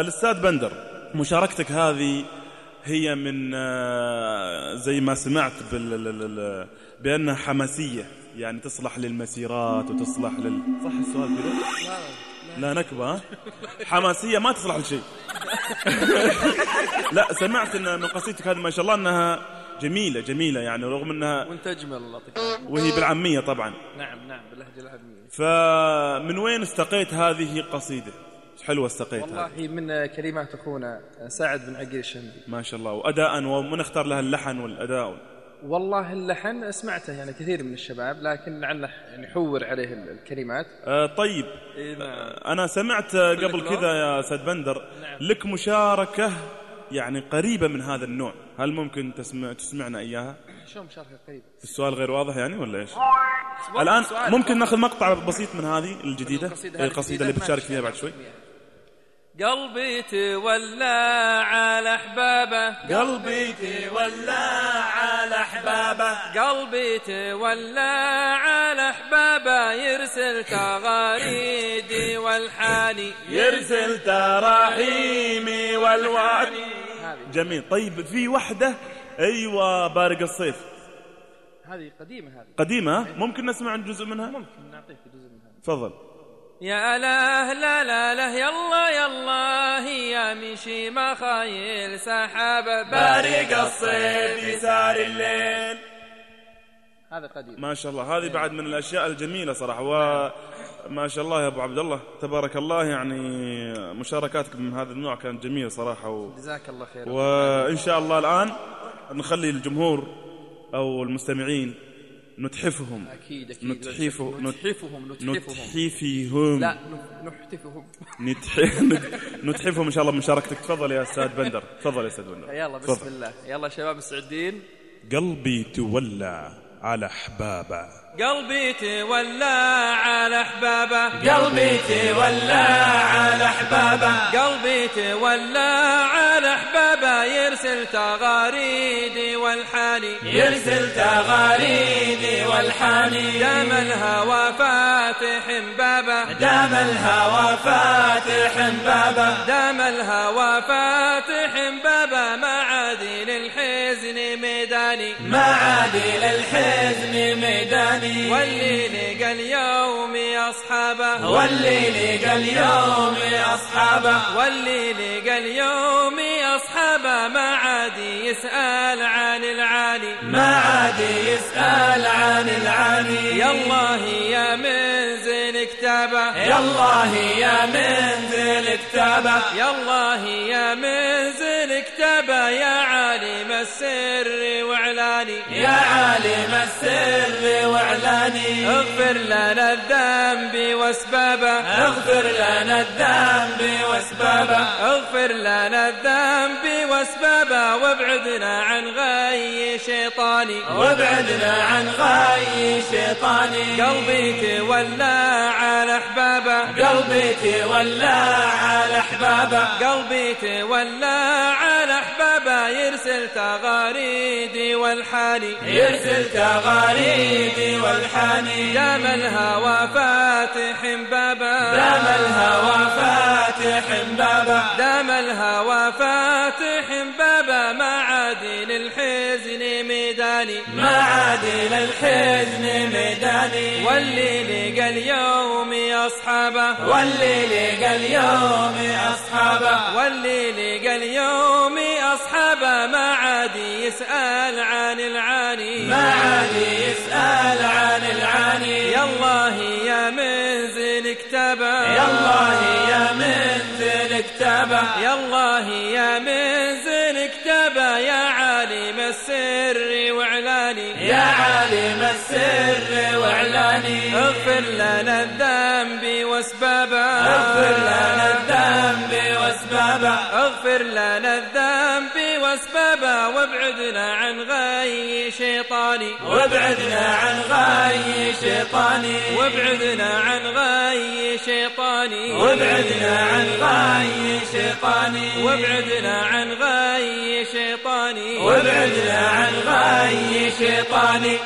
الأستاذ بندر مشاركتك هذه هي من آه زي ما سمعت بأنها حماسية يعني تصلح للمسيرات وتصلح لل صح السؤال كذا لا نكبة؟ حماسية ما تصلح لشيء. لا سمعت إن من قصيدتك هذه ما شاء الله إنها جميلة جميلة يعني رغم إنها وأنت أجمل الله. وهي بالعامية طبعا. نعم نعم باللهجة العامية. فمن وين استقيت هذه القصيدة حلوة استقيت هذه. والله من كلمات أخونا سعد بن عقيل الشمبي ما شاء الله. وأداء ومن اختار لها اللحن والأداء. والله اللحن سمعته يعني كثير من الشباب لكن لعله يعني حور عليه ال- الكلمات. آه طيب. نعم. آه أنا سمعت قبل. كذا يا سيد بندر نعم. لك مشاركة يعني قريبة من هذا النوع. هل ممكن تسمع تسمعنا إياها؟ شو مشاركة قريبة؟ السؤال غير واضح يعني ولا الآن سؤال- ممكن ناخذ مقطع بسيط من هذه هي هذه. القصيدة اللي بتشارك فيها بعد شوي. قلبي تولى على أحبابه. قلبي تولى على أحبابه. قلبي تولى على أحبابه. يرسل تغاريدي والحاني. يرسل تراحيمي والوعد جميل. طيب في وحدة؟ أيوة بارق الصيف. هذه قديمة هذه. قديمة؟ ممكن نسمع جزء منها؟ ممكن نعطيك جزء منها. تفضل. يا لا لا لا لا يلا يلا هي مشي مخايل سحابة بارق الصيف يسار الليل. هذا قديم. ما شاء الله. هذه بعد من الأشياء الجميلة صراحة وما شاء الله يا أبو عبد الله. تبارك الله يعني مشاركاتك من هذا النوع كانت جميلة صراحة و... جزاك الله خير. وإن شاء الله الآن نخلي الجمهور أو المستمعين نتحفهم. أكيد نتحفه نتحفهم نتحفهم. نتحفهم. لا نف- نحتفهم. نتح... نتحفهم إن شاء الله بمشاركتك. تفضل يا أستاذ بندر. تفضل يا أستاذ بندر. يلا بسم. الله. يلا شباب مستعدين قلبي تولى. على أحبابه. قلبي تولى على أحبابه. قلبي تولى على أحبابه. قلبي تولى على أحبابه. يرسل تغاريدي والحاني. يرسل تغاريدي والحاني. دام الهوى فاتح بابه. دام الهوى فاتح بابه. دام الهوى فاتح بابه. معادي للحزن ميداني. معادي للحزن ميداني واللي لقى اليوم أصحابه. واللي لقى اليوم أصحابه. واللي لقى اليوم أصحابه. ما عاد يسأل عن العالي. ما عاد يسأل عن العالي. يالله يا منزل كتابه يالله يا منزل كتابه يالله يا منزل كتابه يا عالم السر وإعلاني. يا عالم السر وإعلاني. اغفر لنا الذنب وأسبابه. اغفر لنا الذنب وأسبابه. اغفر لنا الذنب وأسبابه. وابعدنا عن غي شيطاني. وابعدنا عن غاي شيطاني. قلبي تولى قلبي تولى على أحبابه. قلبي تولى على أحبابه. يرسل تغاريدي والحاني. يرسل تغاريدي والحاني. دام الهوى فاتح بابه. دام الهوى فاتح بابه. دام الهوى فاتح بابه. ما عاد للحزن ميداني ما عاد للحزن ميداني. واللي لقى اليوم أصحابه. واللي لقى اليوم أصحابه. واللي لقى اليوم أصحابه. ما عاد يسأل عن العاني. ما عاد يسأل عن العاني. يالله يا منزل كتابه يالله يا منزل كتابه يا منزل كتابه يا عالم السر وإعلاني. يا عالم السر وإعلاني. اغفر لنا الذنب وأسبابه. اغفر لنا الذنب وأسبابه. اغفر لنا الذنب واسبابه وابعدنا عن غي شيطاني وابعدنا عن غاي شيطاني وابعدنا عن غي شيطاني وابعدنا عن غاي شيطاني وابعدنا عن غي شيطاني وابعدنا عن غاي شيطاني